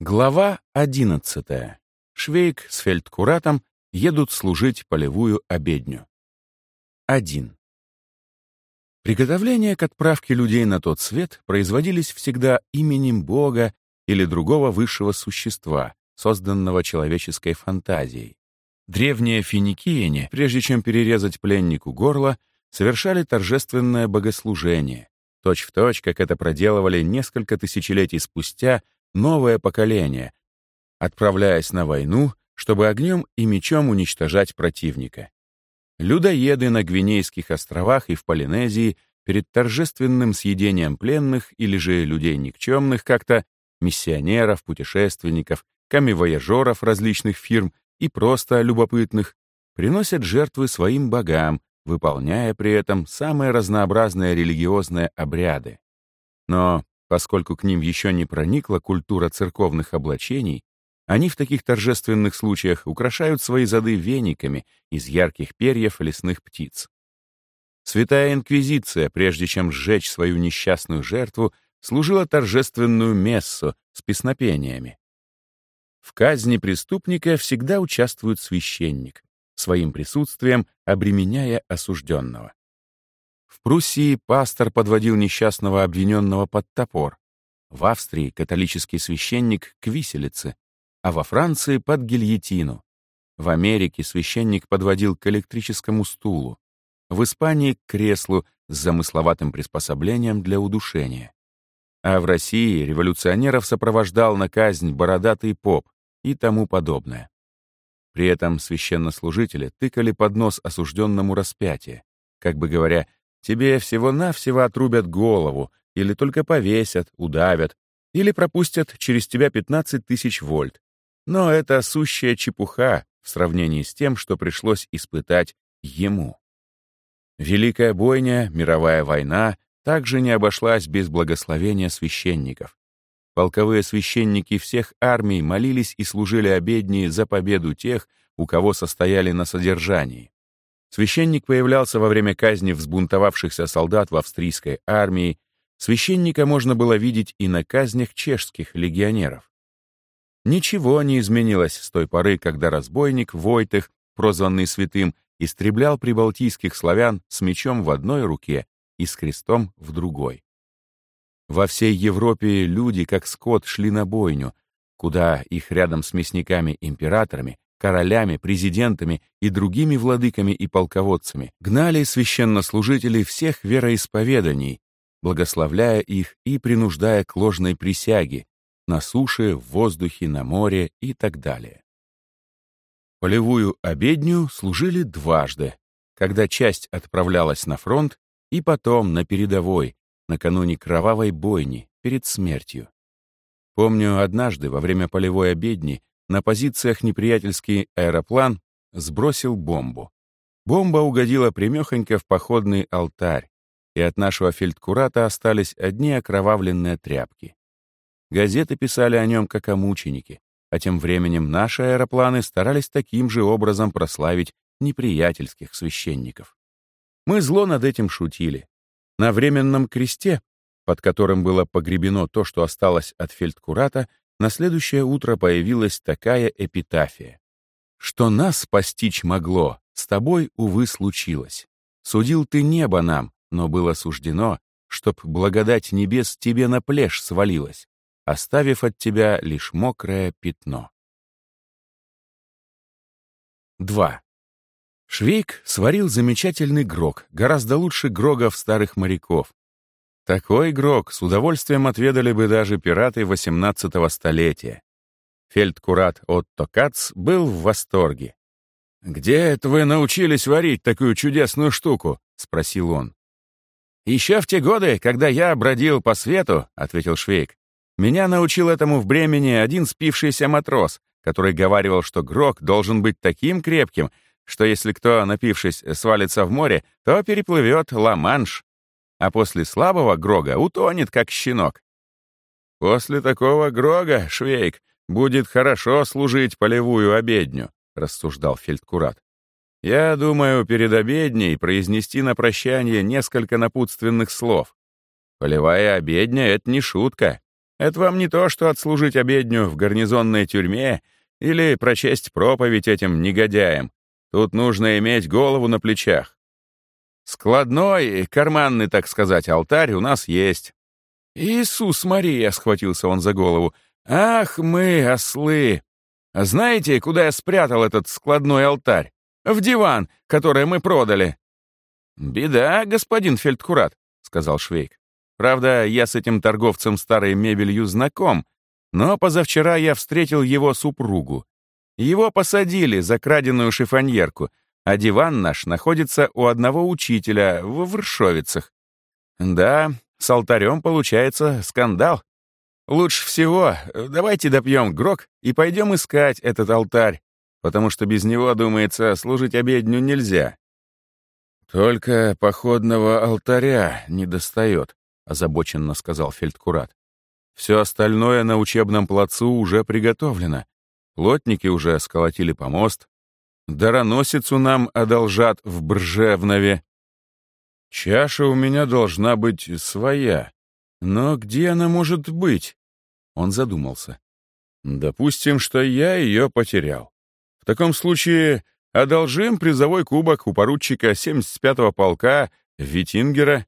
Глава 11. Швейк с фельдкуратом едут служить полевую обедню. 1. Приготовления к отправке людей на тот свет производились всегда именем Бога или другого высшего существа, созданного человеческой фантазией. Древние финикияне, прежде чем перерезать пленнику горло, совершали торжественное богослужение, точь-в-точь, точь, как это проделывали несколько тысячелетий спустя новое поколение, отправляясь на войну, чтобы огнем и мечом уничтожать противника. Людоеды на Гвинейских островах и в Полинезии перед торжественным съедением пленных или же людей никчемных как-то, миссионеров, путешественников, камевояжеров различных фирм и просто любопытных, приносят жертвы своим богам, выполняя при этом самые разнообразные религиозные обряды. Но Поскольку к ним еще не проникла культура церковных облачений, они в таких торжественных случаях украшают свои зады вениками из ярких перьев лесных птиц. Святая Инквизиция, прежде чем сжечь свою несчастную жертву, служила торжественную мессу с песнопениями. В казни преступника всегда участвует священник, своим присутствием обременяя осужденного. В Пруссии пастор подводил несчастного обвиненного под топор. В Австрии католический священник к виселице, а во Франции под гильотину. В Америке священник подводил к электрическому стулу. В Испании к креслу с замысловатым приспособлением для удушения. А в России революционеров сопровождал на казнь бородатый поп и тому подобное. При этом священнослужители тыкали под нос осужденному распятие, как бы говоря, Тебе всего-навсего отрубят голову, или только повесят, удавят, или пропустят через тебя 15 тысяч вольт. Но это сущая чепуха в сравнении с тем, что пришлось испытать ему. Великая бойня, мировая война также не обошлась без благословения священников. Полковые священники всех армий молились и служили обедни за победу тех, у кого состояли на содержании. Священник появлялся во время казни взбунтовавшихся солдат в австрийской армии. Священника можно было видеть и на казнях чешских легионеров. Ничего не изменилось с той поры, когда разбойник Войтых, прозванный святым, истреблял прибалтийских славян с мечом в одной руке и с крестом в другой. Во всей Европе люди, как скот, шли на бойню, куда их рядом с мясниками-императорами королями, президентами и другими владыками и полководцами, гнали священнослужителей всех вероисповеданий, благословляя их и принуждая к ложной присяге на суше, в воздухе, на море и так далее. Полевую обедню служили дважды, когда часть отправлялась на фронт и потом на передовой, накануне кровавой бойни, перед смертью. Помню, однажды во время полевой обедни на позициях неприятельский аэроплан сбросил бомбу. Бомба угодила примехонько в походный алтарь, и от нашего фельдкурата остались одни окровавленные тряпки. Газеты писали о нем как о мученике, а тем временем наши аэропланы старались таким же образом прославить неприятельских священников. Мы зло над этим шутили. На временном кресте, под которым было погребено то, что осталось от фельдкурата, на следующее утро появилась такая эпитафия. «Что нас постичь могло, с тобой, увы, случилось. Судил ты небо нам, но было суждено, чтоб благодать небес тебе на плешь свалилась, оставив от тебя лишь мокрое пятно». 2. Швейк сварил замечательный грог, гораздо лучше грогов старых моряков, такой игрок с удовольствием отведали бы даже пираты XVIII столетия. Фельдкурат Отто Кац был в восторге. «Где это вы научились варить такую чудесную штуку?» — спросил он. «Еще в те годы, когда я бродил по свету», — ответил Швейк, «меня научил этому в Бремени один спившийся матрос, который говаривал, что грок должен быть таким крепким, что если кто, напившись, свалится в море, то переплывет Ла-Манш а после слабого Грога утонет, как щенок. «После такого Грога, Швейк, будет хорошо служить полевую обедню», — рассуждал фельдкурат. «Я думаю, перед обедней произнести на прощание несколько напутственных слов. Полевая обедня — это не шутка. Это вам не то, что отслужить обедню в гарнизонной тюрьме или прочесть проповедь этим негодяям. Тут нужно иметь голову на плечах. Складной, карманный, так сказать, алтарь у нас есть. Иисус Мария, схватился он за голову. Ах мы, ослы! А знаете, куда я спрятал этот складной алтарь? В диван, который мы продали. Беда, господин фельдкурат, сказал Швейк. Правда, я с этим торговцем старой мебелью знаком, но позавчера я встретил его супругу. Его посадили за краденую шифоньерку, а диван наш находится у одного учителя в Вршовицах. Да, с алтарем получается скандал. Лучше всего давайте допьем грок и пойдем искать этот алтарь, потому что без него, думается, служить обедню нельзя. Только походного алтаря не достает, озабоченно сказал фельдкурат. Все остальное на учебном плацу уже приготовлено. Плотники уже сколотили помост. Дароносицу нам одолжат в Бржевнове. Чаша у меня должна быть своя. Но где она может быть? Он задумался. Допустим, что я ее потерял. В таком случае одолжим призовой кубок у поручика 75-го полка Витингера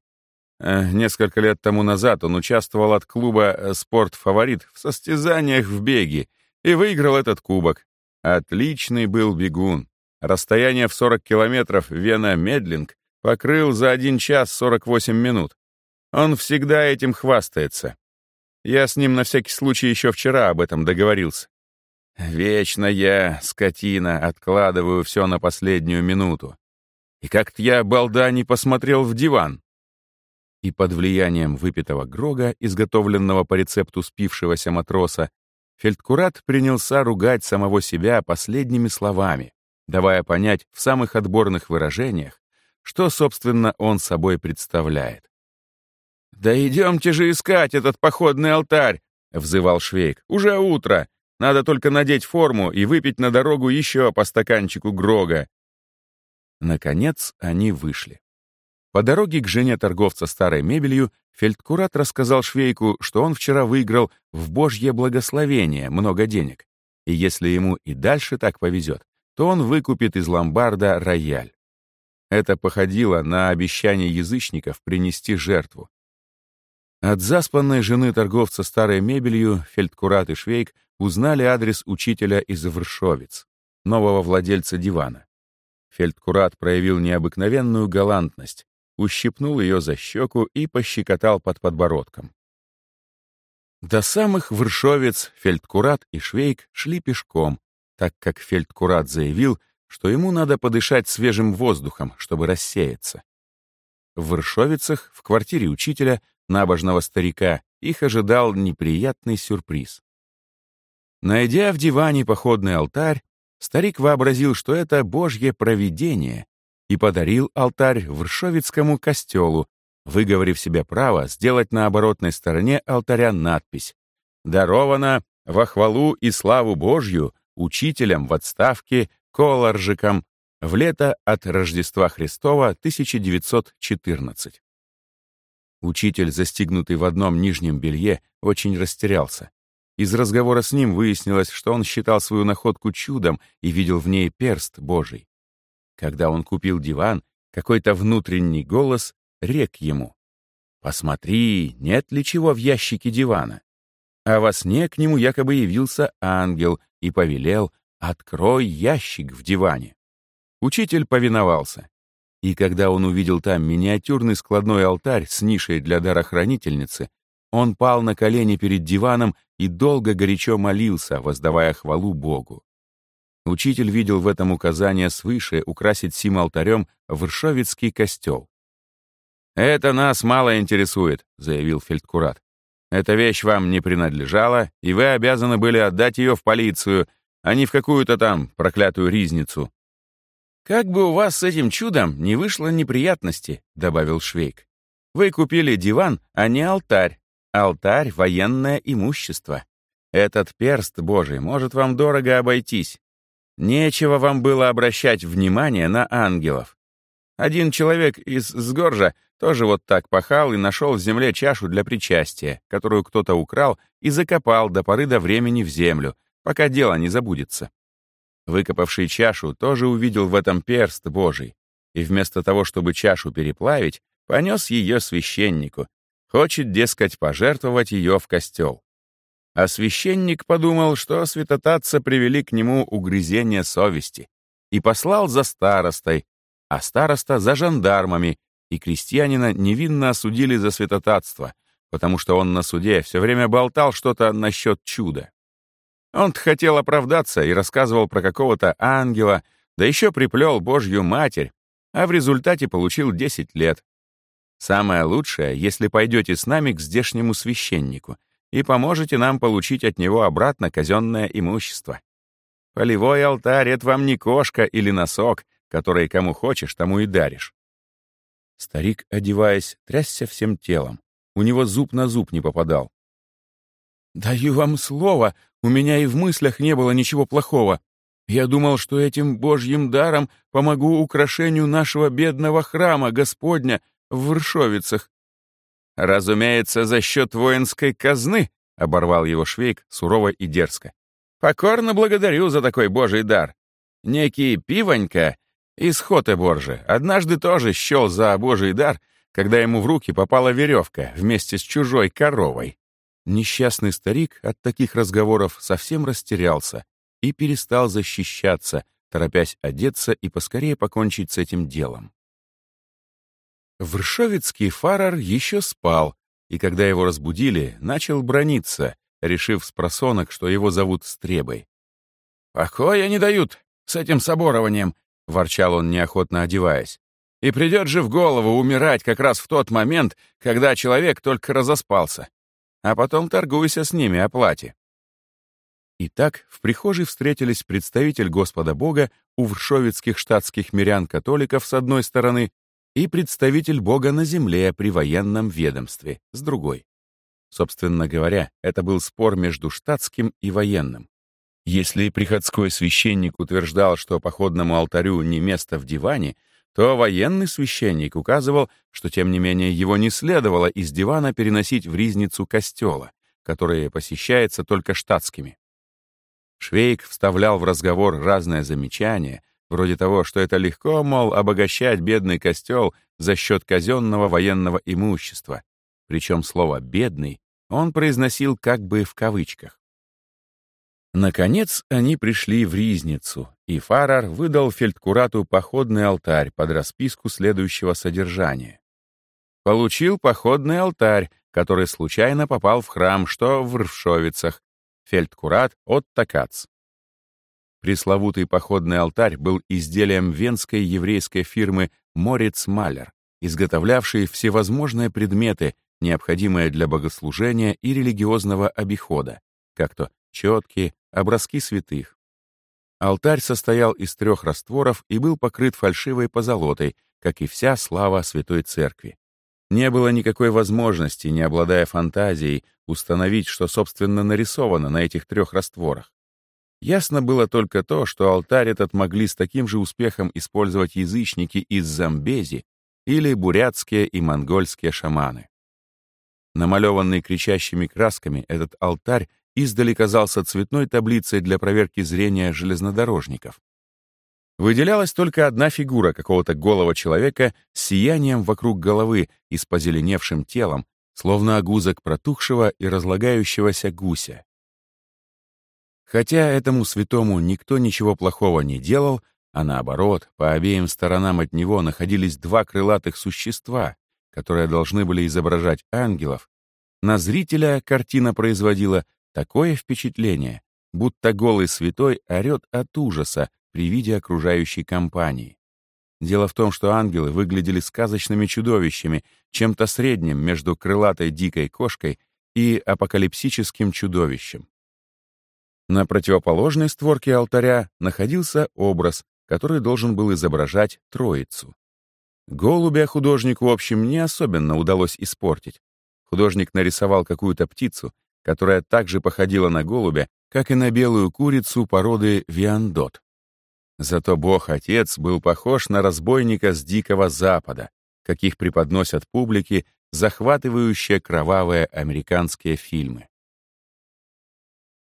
Э, несколько лет тому назад он участвовал от клуба э, «Спорт Фаворит» в состязаниях в беге и выиграл этот кубок. Отличный был бегун. Расстояние в 40 километров Вена-Медлинг покрыл за 1 час 48 минут. Он всегда этим хвастается. Я с ним на всякий случай еще вчера об этом договорился. Вечно я, скотина, откладываю все на последнюю минуту. И как-то я, балда, не посмотрел в диван и под влиянием выпитого грога, изготовленного по рецепту спившегося матроса, Фельдкурат принялся ругать самого себя последними словами, давая понять в самых отборных выражениях, что, собственно, он собой представляет. «Да идемте же искать этот походный алтарь!» — взывал Швейк. «Уже утро! Надо только надеть форму и выпить на дорогу еще по стаканчику Грога». Наконец они вышли. По дороге к жене торговца старой мебелью Фельдкурат рассказал Швейку, что он вчера выиграл в божье благословение много денег, и если ему и дальше так повезет, то он выкупит из ломбарда рояль. Это походило на обещание язычников принести жертву. От заспанной жены торговца старой мебелью Фельдкурат и Швейк узнали адрес учителя из Вршовиц, нового владельца дивана. Фельдкурат проявил необыкновенную галантность, ущипнул ее за щеку и пощекотал под подбородком. До самых Вршовец Фельдкурат и Швейк шли пешком, так как Фельдкурат заявил, что ему надо подышать свежим воздухом, чтобы рассеяться. В Вршовицах, в квартире учителя, набожного старика, их ожидал неприятный сюрприз. Найдя в диване походный алтарь, старик вообразил, что это божье провидение, и подарил алтарь Вршовицкому костелу, выговорив себе право сделать на оборотной стороне алтаря надпись «Даровано во хвалу и славу Божью учителям в отставке Колоржикам в лето от Рождества Христова 1914». Учитель, застигнутый в одном нижнем белье, очень растерялся. Из разговора с ним выяснилось, что он считал свою находку чудом и видел в ней перст Божий. Когда он купил диван, какой-то внутренний голос рек ему. «Посмотри, нет ли чего в ящике дивана?» А во сне к нему якобы явился ангел и повелел «Открой ящик в диване». Учитель повиновался. И когда он увидел там миниатюрный складной алтарь с нишей для дарохранительницы, он пал на колени перед диваном и долго горячо молился, воздавая хвалу Богу. Учитель видел в этом указание свыше украсить сим алтарем Вршовицкий костел. «Это нас мало интересует», — заявил фельдкурат. «Эта вещь вам не принадлежала, и вы обязаны были отдать ее в полицию, а не в какую-то там проклятую ризницу». «Как бы у вас с этим чудом не вышло неприятности», — добавил Швейк. «Вы купили диван, а не алтарь. Алтарь — военное имущество. Этот перст Божий может вам дорого обойтись. Нечего вам было обращать внимание на ангелов. Один человек из Сгоржа тоже вот так пахал и нашел в земле чашу для причастия, которую кто-то украл и закопал до поры до времени в землю, пока дело не забудется. Выкопавший чашу тоже увидел в этом перст Божий, и вместо того, чтобы чашу переплавить, понес ее священнику, хочет, дескать, пожертвовать ее в костел. А священник подумал, что святотатца привели к нему угрызение совести, и послал за старостой, а староста за жандармами, и крестьянина невинно осудили за святотатство, потому что он на суде все время болтал что-то насчет чуда. он хотел оправдаться и рассказывал про какого-то ангела, да еще приплел Божью Матерь, а в результате получил 10 лет. Самое лучшее, если пойдете с нами к здешнему священнику и поможете нам получить от него обратно казенное имущество. Полевой алтарь — это вам не кошка или носок, который кому хочешь, тому и даришь. Старик, одеваясь, трясся всем телом. У него зуб на зуб не попадал. «Даю вам слово, у меня и в мыслях не было ничего плохого. Я думал, что этим божьим даром помогу украшению нашего бедного храма Господня в Варшовицах». «Разумеется, за счет воинской казны», — оборвал его Швейк сурово и дерзко. «Покорно благодарю за такой божий дар. Некий пивонька из Хотеборжа однажды тоже счел за божий дар, когда ему в руки попала веревка вместе с чужой коровой. Несчастный старик от таких разговоров совсем растерялся и перестал защищаться, торопясь одеться и поскорее покончить с этим делом. Вршовицкий фарар еще спал, и когда его разбудили, начал брониться, решив с просонок, что его зовут Стребой. «Покоя не дают с этим соборованием», — ворчал он, неохотно одеваясь. «И придет же в голову умирать как раз в тот момент, когда человек только разоспался. А потом торгуйся с ними о плате». Итак, в прихожей встретились представитель Господа Бога у вршовицких штатских мирян-католиков с одной стороны и представитель Бога на земле при военном ведомстве с другой. Собственно говоря, это был спор между штатским и военным. Если приходской священник утверждал, что походному алтарю не место в диване, то военный священник указывал, что тем не менее его не следовало из дивана переносить в ризницу костела, которая посещается только штатскими. Швейк вставлял в разговор разные замечания, вроде того, что это легко, мол, обогащать бедный костел за счет казенного военного имущества, причем слово «бедный» он произносил как бы в кавычках. Наконец они пришли в Ризницу, и Фарар выдал фельдкурату походный алтарь под расписку следующего содержания. Получил походный алтарь, который случайно попал в храм, что в Рвшовицах, фельдкурат от Такац. Пресловутый походный алтарь был изделием венской еврейской фирмы Морец Малер, изготовлявшей всевозможные предметы, необходимые для богослужения и религиозного обихода, как то четки, образки святых. Алтарь состоял из трех растворов и был покрыт фальшивой позолотой, как и вся слава Святой Церкви. Не было никакой возможности, не обладая фантазией, установить, что, собственно, нарисовано на этих трех растворах. Ясно было только то, что алтарь этот могли с таким же успехом использовать язычники из Замбези или бурятские и монгольские шаманы. Намалеванный кричащими красками, этот алтарь издали казался цветной таблицей для проверки зрения железнодорожников. Выделялась только одна фигура какого-то голого человека с сиянием вокруг головы и с позеленевшим телом, словно огузок протухшего и разлагающегося гуся. Хотя этому святому никто ничего плохого не делал, а наоборот, по обеим сторонам от него находились два крылатых существа, которые должны были изображать ангелов, на зрителя картина производила такое впечатление, будто голый святой орет от ужаса при виде окружающей компании. Дело в том, что ангелы выглядели сказочными чудовищами, чем-то средним между крылатой дикой кошкой и апокалипсическим чудовищем. На противоположной створке алтаря находился образ, который должен был изображать Троицу. Голубя художнику, в общем, не особенно удалось испортить. Художник нарисовал какую-то птицу, которая также походила на голубя, как и на белую курицу породы виандот. Зато бог-отец был похож на разбойника с Дикого Запада, каких преподносят публике захватывающие кровавые американские фильмы.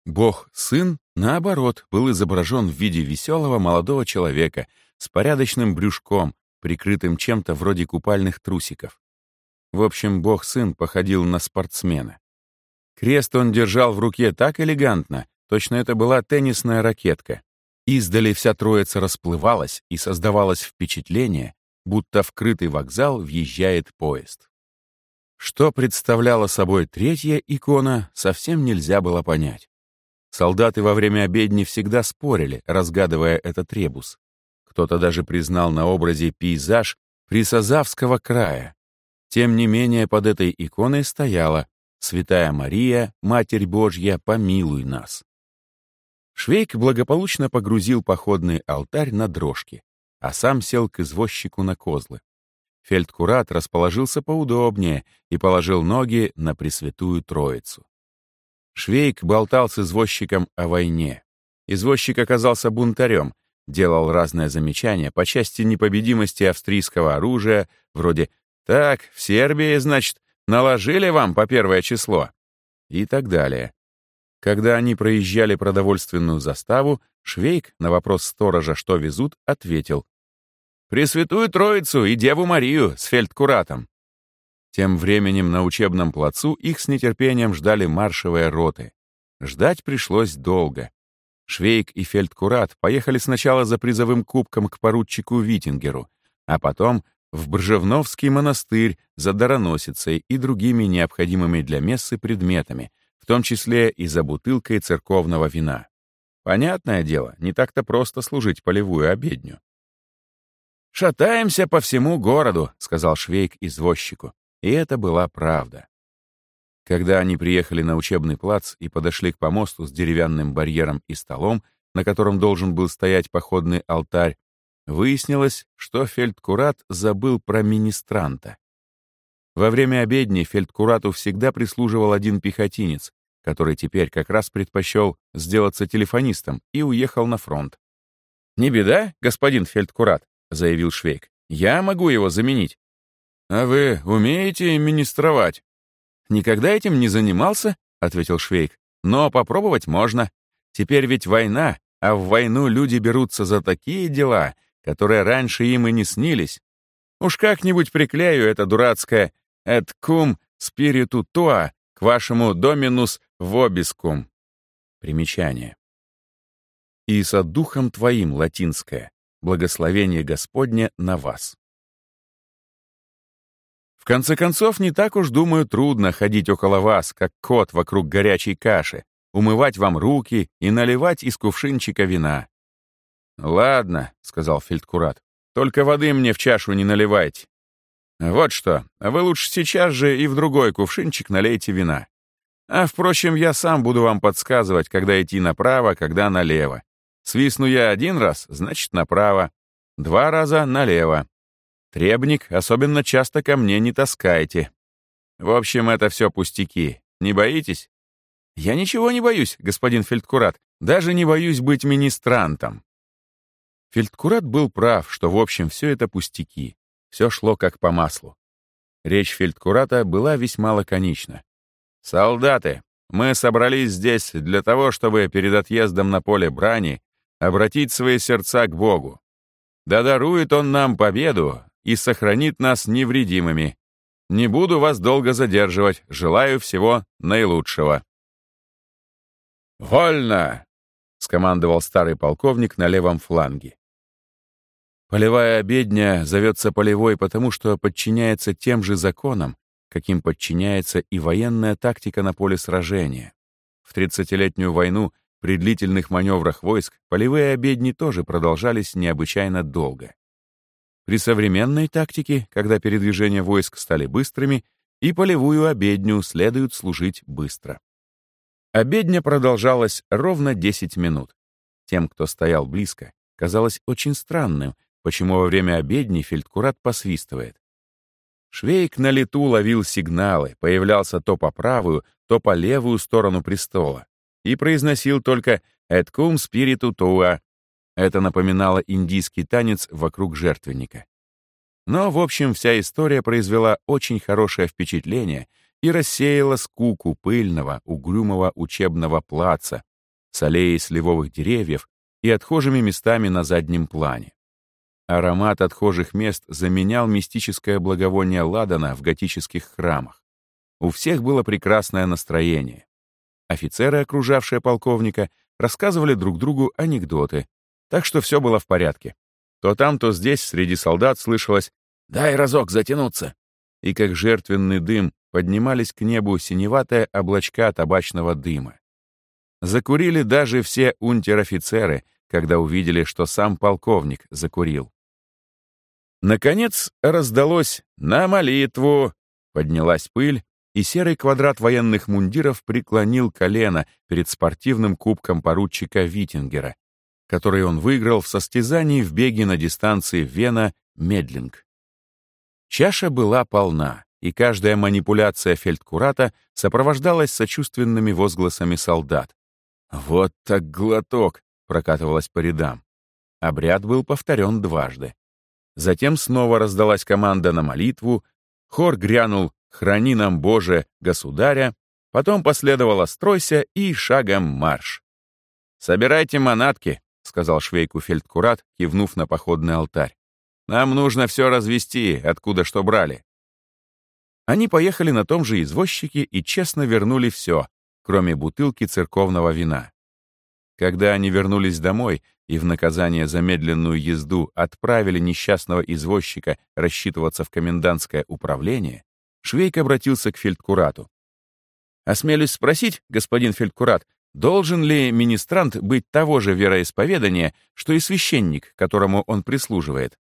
Бог-сын, наоборот, был изображен в виде веселого молодого человека с порядочным брюшком, прикрытым чем-то вроде купальных трусиков. В общем, Бог-сын походил на спортсмена. Крест он держал в руке так элегантно, точно это была теннисная ракетка. Издали вся троица расплывалась, и создавалось впечатление, будто в крытый вокзал въезжает поезд. Что представляла собой третья икона, совсем нельзя было понять. Солдаты во время обедни всегда спорили, разгадывая этот ребус. Кто-то даже признал на образе пейзаж Присазавского края. Тем не менее, под этой иконой стояла «Святая Мария, Матерь Божья, помилуй нас». Швейк благополучно погрузил походный алтарь на дрожки, а сам сел к извозчику на козлы. Фельдкурат расположился поудобнее и положил ноги на Пресвятую Троицу. Швейк болтал с извозчиком о войне. Извозчик оказался бунтарем, делал разные замечания по части непобедимости австрийского оружия, вроде «Так, в Сербии, значит, наложили вам по первое число» и так далее. Когда они проезжали продовольственную заставу, Швейк на вопрос сторожа, что везут, ответил «Пресвятую Троицу и Деву Марию с фельдкуратом». Тем временем на учебном плацу их с нетерпением ждали маршевые роты. Ждать пришлось долго. Швейк и фельдкурат поехали сначала за призовым кубком к поручику Витингеру, а потом в Бржевновский монастырь за дароносицей и другими необходимыми для мессы предметами, в том числе и за бутылкой церковного вина. Понятное дело, не так-то просто служить полевую обедню. «Шатаемся по всему городу», — сказал Швейк извозчику. И это была правда. Когда они приехали на учебный плац и подошли к помосту с деревянным барьером и столом, на котором должен был стоять походный алтарь, выяснилось, что фельдкурат забыл про министранта. Во время обедни фельдкурату всегда прислуживал один пехотинец, который теперь как раз предпочел сделаться телефонистом и уехал на фронт. «Не беда, господин фельдкурат», — заявил Швейк. «Я могу его заменить». «А вы умеете министровать?» «Никогда этим не занимался», — ответил Швейк. «Но попробовать можно. Теперь ведь война, а в войну люди берутся за такие дела, которые раньше им и не снились. Уж как-нибудь приклею это дурацкое «et cum spiritu tua» к вашему «dominus vobiscum». Примечание. «И со духом твоим» латинское. Благословение Господне на вас. В конце концов, не так уж, думаю, трудно ходить около вас, как кот вокруг горячей каши, умывать вам руки и наливать из кувшинчика вина. «Ладно», — сказал фельдкурат, — «только воды мне в чашу не наливайте. Вот что, вы лучше сейчас же и в другой кувшинчик налейте вина. А, впрочем, я сам буду вам подсказывать, когда идти направо, когда налево. Свистну я один раз, значит, направо. Два раза налево. Требник особенно часто ко мне не таскайте. В общем, это все пустяки. Не боитесь? Я ничего не боюсь, господин Фельдкурат. Даже не боюсь быть министрантом. Фельдкурат был прав, что в общем все это пустяки. Все шло как по маслу. Речь Фельдкурата была весьма лаконична. «Солдаты, мы собрались здесь для того, чтобы перед отъездом на поле брани обратить свои сердца к Богу. Да дарует Он нам победу и сохранит нас невредимыми. Не буду вас долго задерживать, желаю всего наилучшего. «Вольно!» — скомандовал старый полковник на левом фланге. Полевая обедня зовется полевой потому, что подчиняется тем же законам, каким подчиняется и военная тактика на поле сражения. В 30-летнюю войну при длительных маневрах войск полевые обедни тоже продолжались необычайно долго. При современной тактике, когда передвижения войск стали быстрыми, и полевую обедню следует служить быстро. Обедня продолжалась ровно 10 минут. Тем, кто стоял близко, казалось очень странным, почему во время обедни фельдкурат посвистывает. Швейк на лету ловил сигналы, появлялся то по правую, то по левую сторону престола и произносил только «Et cum spiritu tua». Это напоминало индийский танец вокруг жертвенника. Но, в общем, вся история произвела очень хорошее впечатление и рассеяла скуку пыльного, угрюмого учебного плаца с аллеей сливовых деревьев и отхожими местами на заднем плане. Аромат отхожих мест заменял мистическое благовоние ладана в готических храмах. У всех было прекрасное настроение. Офицеры, окружавшие полковника, рассказывали друг другу анекдоты, так что все было в порядке. То там, то здесь среди солдат слышалось «Дай разок затянуться!» И как жертвенный дым поднимались к небу синеватые облачка табачного дыма. Закурили даже все унтер-офицеры, когда увидели, что сам полковник закурил. Наконец раздалось «На молитву!» Поднялась пыль, и серый квадрат военных мундиров преклонил колено перед спортивным кубком поручика Витингера, который он выиграл в состязании в беге на дистанции Вена-Медлинг. Чаша была полна, и каждая манипуляция фельдкурата сопровождалась сочувственными возгласами солдат. «Вот так глоток!» — прокатывалась по рядам. Обряд был повторен дважды. Затем снова раздалась команда на молитву, хор грянул «Храни нам, Боже, государя», потом последовало «Стройся» и «Шагом марш». «Собирайте манатки», — сказал швейку фельдкурат, кивнув на походный алтарь. «Нам нужно все развести, откуда что брали». Они поехали на том же извозчике и честно вернули все, кроме бутылки церковного вина. Когда они вернулись домой и в наказание за медленную езду отправили несчастного извозчика рассчитываться в комендантское управление, Швейк обратился к фельдкурату. «Осмелюсь спросить, господин фельдкурат, должен ли министрант быть того же вероисповедания, что и священник, которому он прислуживает?»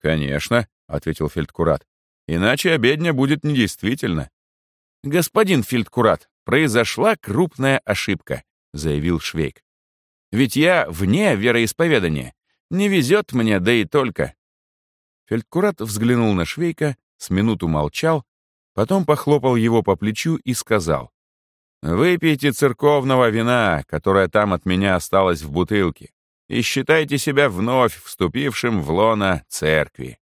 «Конечно», — ответил фельдкурат. «Иначе обедня будет недействительна». «Господин фельдкурат, произошла крупная ошибка», — заявил Швейк. «Ведь я вне вероисповедания. Не везет мне, да и только». Фельдкурат взглянул на Швейка, с минуту молчал, потом похлопал его по плечу и сказал, «Выпейте церковного вина, которое там от меня осталось в бутылке, и считайте себя вновь вступившим в лона церкви».